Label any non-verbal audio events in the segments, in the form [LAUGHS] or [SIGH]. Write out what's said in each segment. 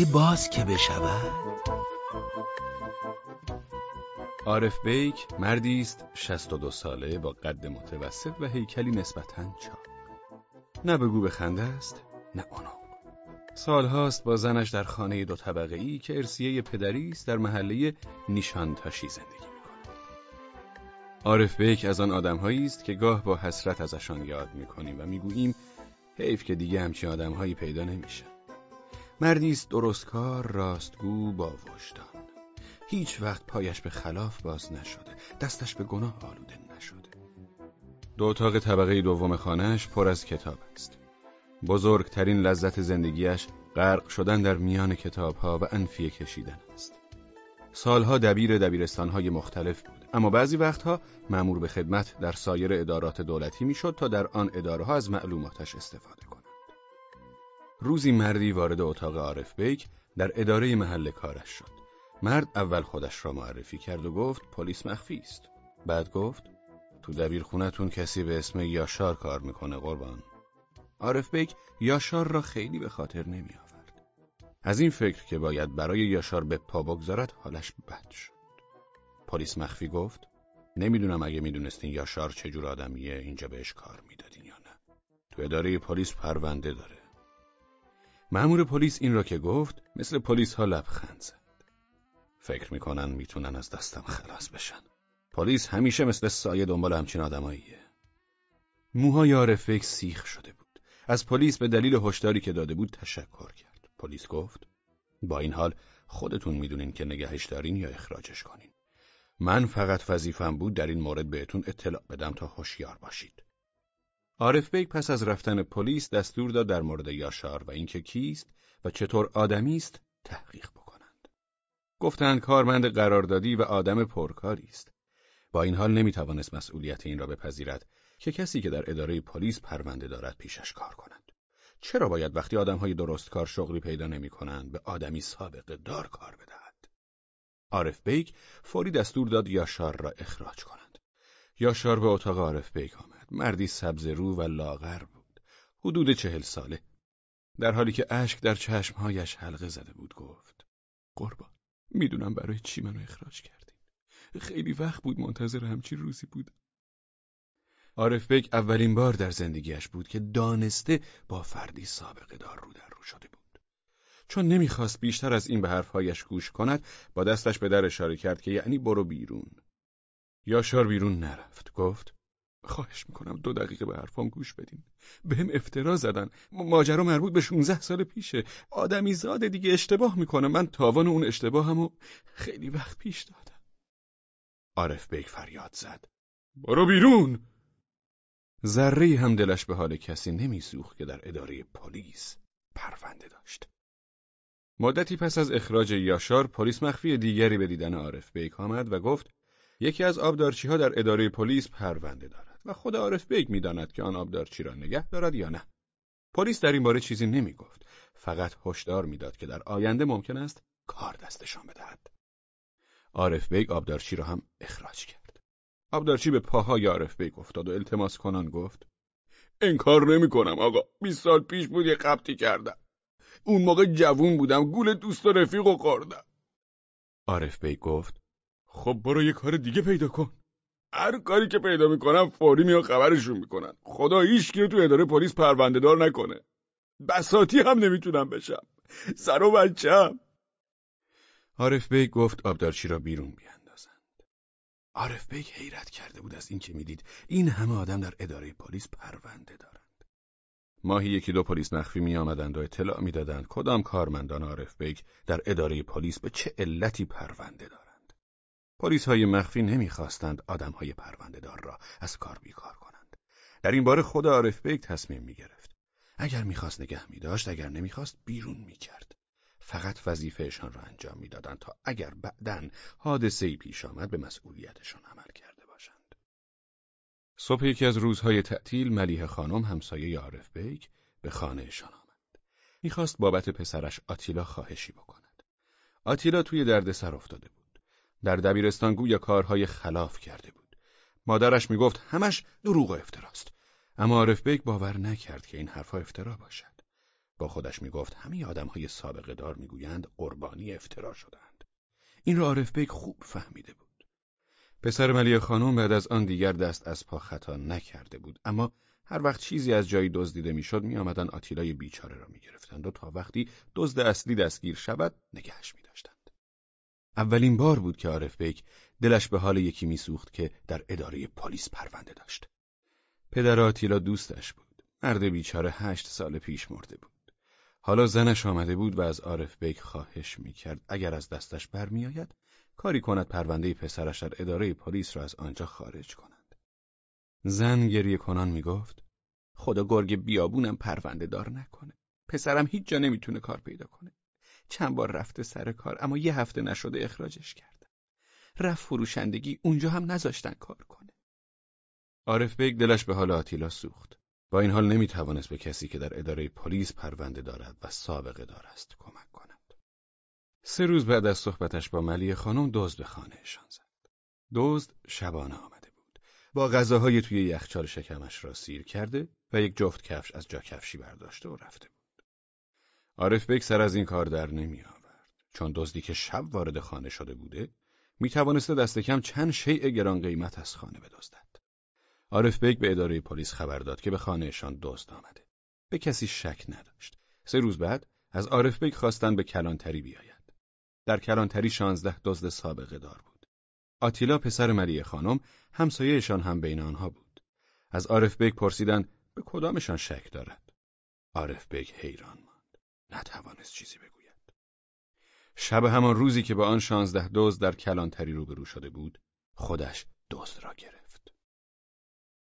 پرده باز که بشود عارف بیک مردی است 62 ساله با قد متوسط و هیکلی نسبتاً چاق. نه بگو به خنده است، نه آنو. سالهاست با زنش در خانه دو طبقه ای که ارسیه پدری است در محله نیشانتاشی زندگی می‌کند. عارف بیک از آن آدمهایی است که گاه با حسرت ازشان یاد می‌کنیم و می‌گوییم حیف که دیگه همچین آدمهایی پیدا نمیشه. مردی است درستکار، راستگو، با وجدان. هیچ وقت پایش به خلاف باز نشده. دستش به گناه آلوده نشده. دو اتاق طبقه دوم خانهش پر از کتاب است. بزرگترین لذت زندگیش غرق شدن در میان کتابها و انفیه کشیدن است. سالها دبیر دبیرستانهای مختلف بود. اما بعضی وقتها مأمور به خدمت در سایر ادارات دولتی می‌شد تا در آن اداره ها از معلوماتش استفاده روزی مردی وارد اتاق عارف بیک در اداره محل کارش شد مرد اول خودش را معرفی کرد و گفت پلیس مخفی است. بعد گفت تو دبیر خونتون کسی به اسم یاشار کار می‌کنه قربان. عارف بیک یاشار را خیلی به خاطر نمی آورد. از این فکر که باید برای یاشار به پا بگذارد حالش بد شد. پلیس مخفی گفت نمی‌دونم اگه می‌دونستین یاشار چجور آدمیه اینجا بهش کار می‌دادین یا نه. تو اداره پلیس پرونده داره. مأمور پلیس این را که گفت مثل پلیس ها لبخند زد. فکر می‌کنن می‌تونن از دستم خلاص بشن. پلیس همیشه مثل سایه دنبال همچین آدماییه. موهای عارف سیخ شده بود. از پلیس به دلیل هشداری که داده بود تشکر کرد. پلیس گفت: با این حال خودتون می‌دونین که نگهش دارین یا اخراجش کنین. من فقط وظیفم بود در این مورد بهتون اطلاع بدم تا هوشیار باشید. عارف بیگ پس از رفتن پلیس دستور داد در مورد یاشار و اینکه کیست و چطور آدمی است تحقیق گفتند کارمند قراردادی و آدم پرکاری است. با این حال نمی‌توانست مسئولیت این را بپذیرد که کسی که در اداره پلیس پرونده دارد پیشش کار کنند. چرا باید وقتی آدمهای درست کار شغلی پیدا نمی کنند به آدمی سابقه دار کار بدهد؟ عارف بیگ فوری دستور داد یاشار را اخراج کنند. یاشار به اتاق عارف بیگ آمد. مردی سبزه رو و لاغر بود. حدود چهل ساله. در حالی که اشک در چشمهایش حلقه زده بود گفت قربان می‌دونم برای چی منو اخراج کردین خیلی وقت بود منتظر همچین روزی بودم عارف بک اولین بار در زندگیش بود که دانسته با فردی سابقه دار رو در رو شده بود چون نمی‌خواست بیشتر از این به حرفهایش گوش کند با دستش به در اشاره کرد که یعنی برو بیرون یاشار بیرون نرفت. گفت خواهش می‌کنم دو دقیقه به حرفام گوش بدین. بهم افترا زدن. ماجرا مربوط به 16 سال پیشه. آدمی زاده دیگه اشتباه می‌کنه. من تاوان اون اشتباهمو خیلی وقت پیش دادم. عارف بیگ فریاد زد. برو بیرون! ذره‌ای هم دلش به حال کسی نمیسوخت که در اداره پلیس پرونده داشت. مدتی پس از اخراج یاشار پلیس مخفی دیگری به دیدن عارف بیگ آمد و گفت یکی از آبدارچی ها در اداره پلیس پرونده دارد و خود عارف بیگ می‌داند که آن آبدارچی را نگه دارد یا نه. پلیس در این باره چیزی نمی‌گفت، فقط هشدار می‌داد که در آینده ممکن است کار دستشان بدهد. عارف بیگ آبدارچی را هم اخراج کرد. آبدارچی به پاهای عارف بیگ افتاد و التماس کنان گفت: کار نمی‌کنم آقا. 20 سال پیش بود یه غلطی کردم. اون موقع جوون بودم گول دوست و رفیق و خوردم. عارف بیگ گفت: خب برو یه کار دیگه پیدا کن. هر کاری که پیدا می‌کنم فوری میان خبرشون می‌کنن. خدا هیچکی رو تو اداره پلیس پرونده دار نکنه. بساطی هم نمی‌تونم بشم. سر و بچم عارف بیگ گفت آبدارچی را بیرون بیاندازند. عارف بیگ حیرت کرده بود از اینکه می‌دید این همه آدم در اداره پلیس پرونده دارند. ماهی یکی دو پلیس مخفی می آمدند و اطلاع می‌دادند کدام کارمندان عارف بیگ در اداره پلیس به چه علتی پرونده دارند. پلیس های مخفی نمی‌خواستند آدم های پرونده دار را از کار بیکار کنند. در این باره خود عارف بیگ تصمیم می گرفت. اگر می‌خواست نگه می داشت، اگر نمی‌خواست بیرون می کرد. فقط وظیفهشان را انجام می‌دادند تا اگر بعدا حادثه ای پیش آمد به مسئولیتشان عمل کرده باشند. صبح یکی از روزهای تعطیل ملیه خانم همسایه عارف بیگ به خانهشان آمد. می‌خواست بابت پسرش آتیلا خواهشی بکند. آتیلا توی دردسر افتاده بود. در دبیرستان گویا کارهای خلاف کرده بود. مادرش می‌گفت همش دروغ و افتراست. اما عارف بیگ باور نکرد که این حرفها افترا باشد. با خودش می‌گفت همه آدمهای سابقه دار می‌گویند قربانی افترا شدند. این را عارف بیگ خوب فهمیده بود. پسر ملیحه خانم بعد از آن دیگر دست از پا خطا نکرده بود اما هر وقت چیزی از جایی دزدیده می‌شد میآمدند آتیلای بیچاره را می‌گرفتند و تا وقتی دزد اصلی دستگیر شود نگهش میداشتند اولین بار بود که عارف بیک دلش به حال یکی میسوخت که در اداره پلیس پرونده داشت. پدر آتیلا دوستش بود. مرد بیچاره هشت سال پیش مرده بود. حالا زنش آمده بود و از عارف بیک خواهش می‌کرد اگر از دستش برمیآید کاری کند پرونده پسرش در اداره پلیس را از آنجا خارج کند. زن گریه کنان می‌گفت خدا گرگ بیابونم پرونده دار نکنه. پسرم هیچ جا نمی‌تونه کار پیدا کنه. چند بار رفته سر کار اما یه هفته نشده اخراجش کردن رفت فروشندگی اونجا هم نذاشتن کار کنه. عارف بیگ دلش به حال آتیلا سوخت. با این حال نمی‌توانست به کسی که در اداره پلیس پرونده دارد و سابقه دار است کمک کند. سه روز بعد از صحبتش با ملیحه خانم دزد به خانهشان زد. دزد شبانه آمد با غذاهای توی یخچال شکمش را سیر کرده و یک جفت کفش از جا کفشی برداشته و رفته بود. عارف بیگ سر از این کار در نمی آورد چون دزدی که شب وارد خانه شده بوده می توانسته دست کم چند شیء گران قیمت از خانه بدزدد. عارف بیگ به اداره پلیس خبر داد که به خانهشان دزد آمده. به کسی شک نداشت. سه روز بعد از عارف بیگ خواستن به کلانتری بیاید. در کلانتری شانزده دزد سابقه دار بود. آتیلا پسر ملیحه خانم همسایهشان هم بین آنها بود. از عارف بیگ پرسیدند به کدامشان شک دارد. عارف بیگ حیران. نتوانست چیزی بگوید. شب همان روزی که با آن شانزده دزد در کلانتری روبرو شده بود، خودش دزد را گرفت.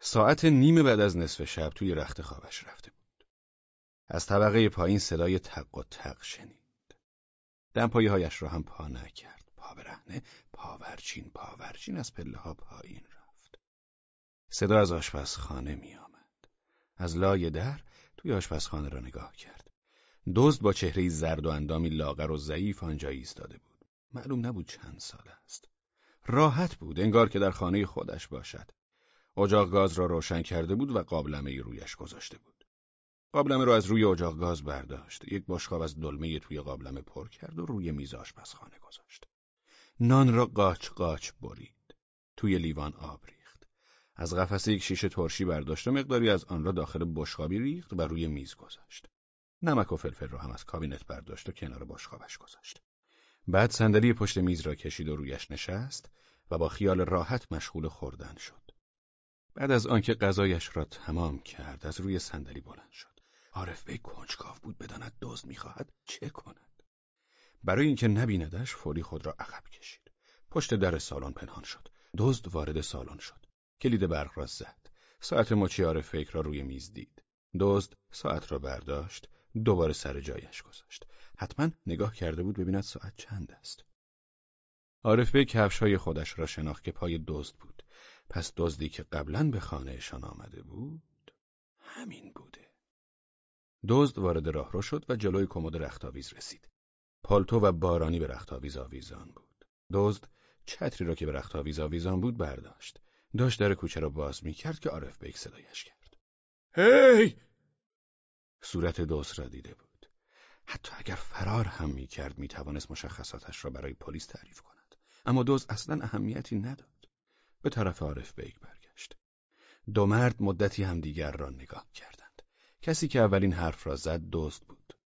ساعت یک و نیم بعد از نصف شب توی رخت خوابش رفته بود. از طبقه پایین صدای تق و تق شنید. دمپایی هایش را هم پا نکرد. پا برهنه پاورچین پاورچین از پله ها پایین رفت صدا از آشپزخانه می آمد. از لای در توی آشپزخانه را نگاه کرد دزد با چهره زرد و اندامی لاغر و ضعیف آنجا ایستاده بود معلوم نبود چند سال است راحت بود انگار که در خانه خودش باشد اجاق گاز را روشن کرده بود و قابلمه رویش گذاشته بود قابلمه را از روی اجاق گاز برداشت یک بشقاب از دلمه توی قابلمه پر کرد و روی میز آشپزخانه گذاشت نان را قاچ قاچ برید. توی لیوان آب ریخت. از قفسه یک شیشه ترشی برداشت و مقداری از آن را داخل بشقابی ریخت و روی میز گذاشت. نمک و فلفل را هم از کابینت برداشت و کنار بشقابش گذاشت. بعد صندلی پشت میز را کشید و رویش نشست و با خیال راحت مشغول خوردن شد. بعد از آنکه غذایش را تمام کرد از روی صندلی بلند شد. عارف بی کنجکاو بود بداند دزد می‌خواهد چه کند. برای اینکه نبیندش فوری خود را عقب کشید. پشت در سالن پنهان شد. دزد وارد سالن شد. کلید برق را زد. ساعت مچیار فکر را روی میز دید. دزد ساعت را برداشت. دوباره سر جایش گذاشت. حتما نگاه کرده بود ببیند ساعت چند است. عارف به کفش های خودش را شناخت که پای دزد بود. پس دزدی که قبلا به خانهشان آمده بود همین بوده. دزد وارد راهرو شد و جلوی کمد رختاویز رسید. پالتو و بارانی به رخت آویزان بود. دزد چتری را که به رخت آویزان بود برداشت. داشت در کوچه را باز می کرد که عارف بیک صدایش کرد. هی! صورت دزد را دیده بود. حتی اگر فرار هم می کرد می توانست مشخصاتش را برای پلیس تعریف کند. اما دزد اصلا اهمیتی نداد. به طرف عارف بیک برگشت. دو مرد مدتی همدیگر را نگاه کردند. کسی که اولین حرف را زد دزد بود.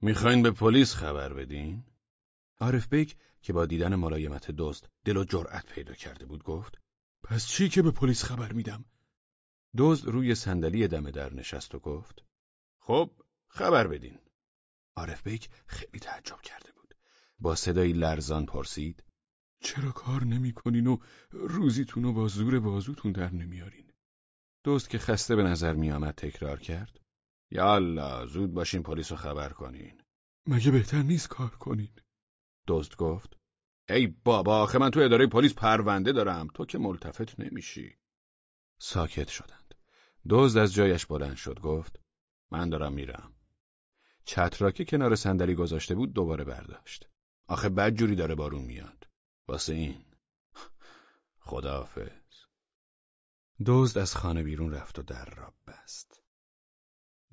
می‌خواین به پلیس خبر بدین؟ عارف بیک که با دیدن ملایمت دزد دل و جرأت پیدا کرده بود گفت پس چی که به پلیس خبر میدم؟ دزد روی صندلی دم در نشست و گفت خب خبر بدین. عارف بیک خیلی تعجب کرده بود. با صدایی لرزان پرسید چرا کار نمی‌کنین و روزیتون رو با زور بازوتون در نمیارین؟ دوست که خسته به نظر میآمد تکرار کرد یالا زود باشین پلیس رو خبر کنین مگه بهتر نیست کار کنین دزد گفت ای بابا آخه من تو اداره پلیس پرونده دارم تو که ملتفت نمیشی ساکت شدند دزد از جایش بلند شد گفت من دارم میرم چتر که کنار صندلی گذاشته بود دوباره برداشت آخه بد جوری داره بارون میاد واسه این خداحافظ دزد از خانه بیرون رفت و در را بست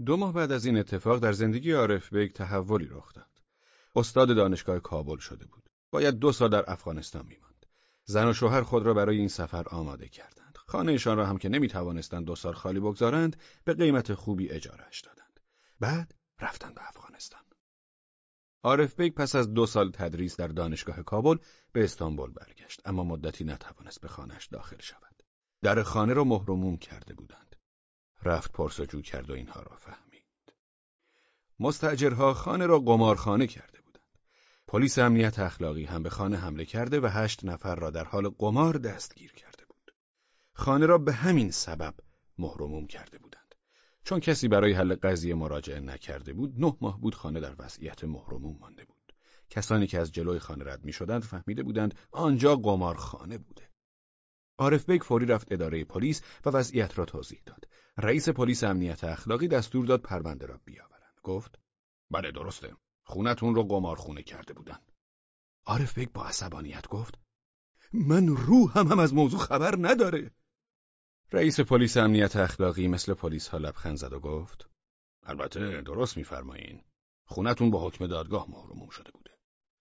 دو ماه بعد از این اتفاق در زندگی عارف بیگ تحولی رخ داد. استاد دانشگاه کابل شده بود. باید دو سال در افغانستان میماند. زن و شوهر خود را برای این سفر آماده کردند. خانهشان را هم که نمی توانستند دو سال خالی بگذارند، به قیمت خوبی اجارهش دادند. بعد رفتند به افغانستان. عارف بیگ پس از دو سال تدریس در دانشگاه کابل به استانبول برگشت اما مدتی نتوانست به خانهش داخل شود. در خانه را مهر و موم کرده بودند. رفت پرس‌وجو کرد و اینها را فهمید. مستأجرها خانه را قمارخانه کرده بودند. پلیس امنیت اخلاقی هم به خانه حمله کرده و هشت نفر را در حال قمار دستگیر بود. خانه را به همین سبب مهر و موم کرده بودند. چون کسی برای حل قضیه مراجعه نکرده بود، نه ماه بود خانه در وضعیت مهر و موم مانده بود. کسانی که از جلوی خانه رد می شدند فهمیده بودند آنجا قمارخانه بوده. عارف بیگ فوری رفت اداره پلیس و وضعیت را توضیح داد. رئیس پلیس امنیت اخلاقی دستور داد پرونده را بیاورند. گفت: بله درسته. خونتون رو قمارخونه کرده بودن. عارف بیگ با عصبانیت گفت: من روحم هم از موضوع خبر نداره. رئیس پلیس امنیت اخلاقی مثل پلیس ها لبخند زد و گفت: البته درست میفرمایین. خونتون با حکم دادگاه محروم شده بوده.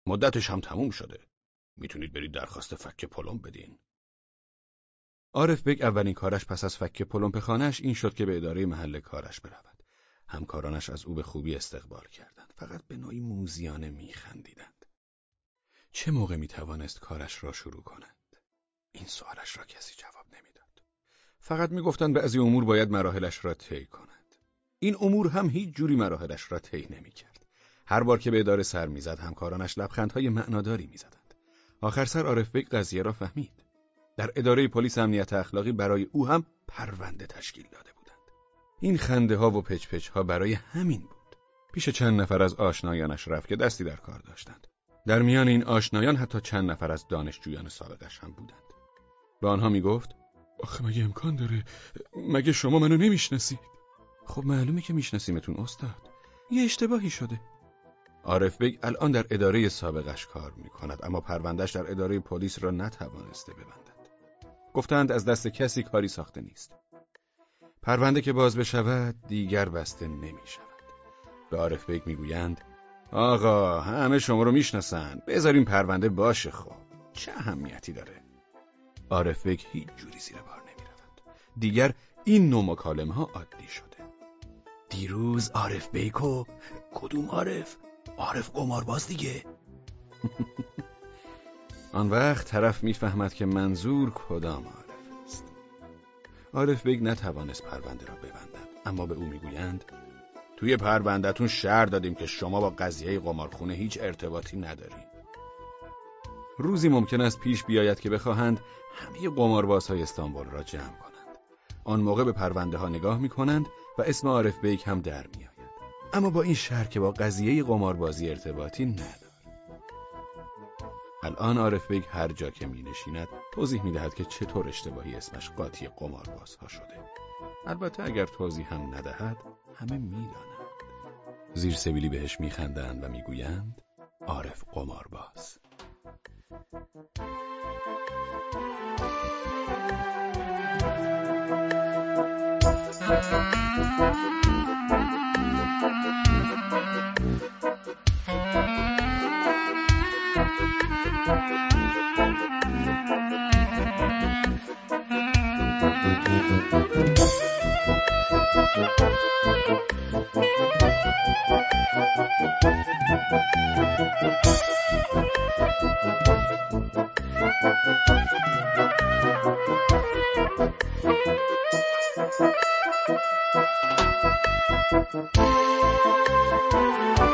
مدتش هم تموم شده. می‌تونید برید درخواست فک پلم بدین. عارف بگ اولین کارش پس از فک پلمپ خانهش این شد که به اداره محل کارش برود. همکارانش از او به خوبی استقبال کردند. فقط به نوعی موزیانه میخندیدند. چه موقع می‌توانست کارش را شروع کند؟ این سوالش را کسی جواب. فقط می‌گفتند بعضی امور باید مراحلش را طی کند. این امور هم هیچ جوری مراحلش را طی نمی‌کرد. هر بار که به اداره سر می‌زد همکارانش لبخندهای معناداری می‌زدند. آخر سر عارف بگ قضیه را فهمید. در اداره پلیس امنیت اخلاقی برای او هم پرونده تشکیل داده بودند. این خنده ها و پچ پچ ها برای همین بود. پیش چند نفر از آشنایانش رفت که دستی در کار داشتند. در میان این آشنایان حتی چند نفر از دانشجویان سابقش هم بودند. به آنها می گفت آخه مگه امکان داره؟ مگه شما منو نمی‌شناسید؟ خب معلومه که میشناسیمتون استاد. یه اشتباهی شده. عارف بیگ الان در اداره سابقش کار می کند اما پروندهش در اداره پلیس را نتوانسته ببندد. گفتند از دست کسی کاری ساخته نیست. پرونده که باز بشود دیگر بسته نمی شود. به عارف بیگ می‌گویند آقا همه شما رو می‌شناسن. بذارین پرونده باشه خب. چه اهمیتی داره؟ بیگ هیچ جوری زیر بار نمی رود. دیگر این نوع مکالمه ها عادی شده. دیروز عارف بیگو کدوم عارف؟ عارف قمارباز دیگه. [LAUGHS] آن وقت طرف می‌فهمد که منظور کدام عارف است. عارف بیگ نتوانست پرونده را ببندد اما به او می‌گویند توی پروندهتون شرح دادیم که شما با قضیه قمارخونه هیچ ارتباطی ندارید روزی ممکن است پیش بیاید که بخواهند همه قماربازهای استانبول را جمع کنند آن موقع به پرونده ها نگاه می کنند و اسم عارف بیگ هم در می آید. اما با این شرح که با قضیه قماربازی ارتباطی ندارد الان عارف بیگ هر جا که می نشیند توضیح می دهد که چطور اشتباهی اسمش قاطی قماربازها شده البته اگر توضیح هم ندهد همه می دانند. زیر سبیلی بهش می خندند و می گویند عارف قمارباز Thank you.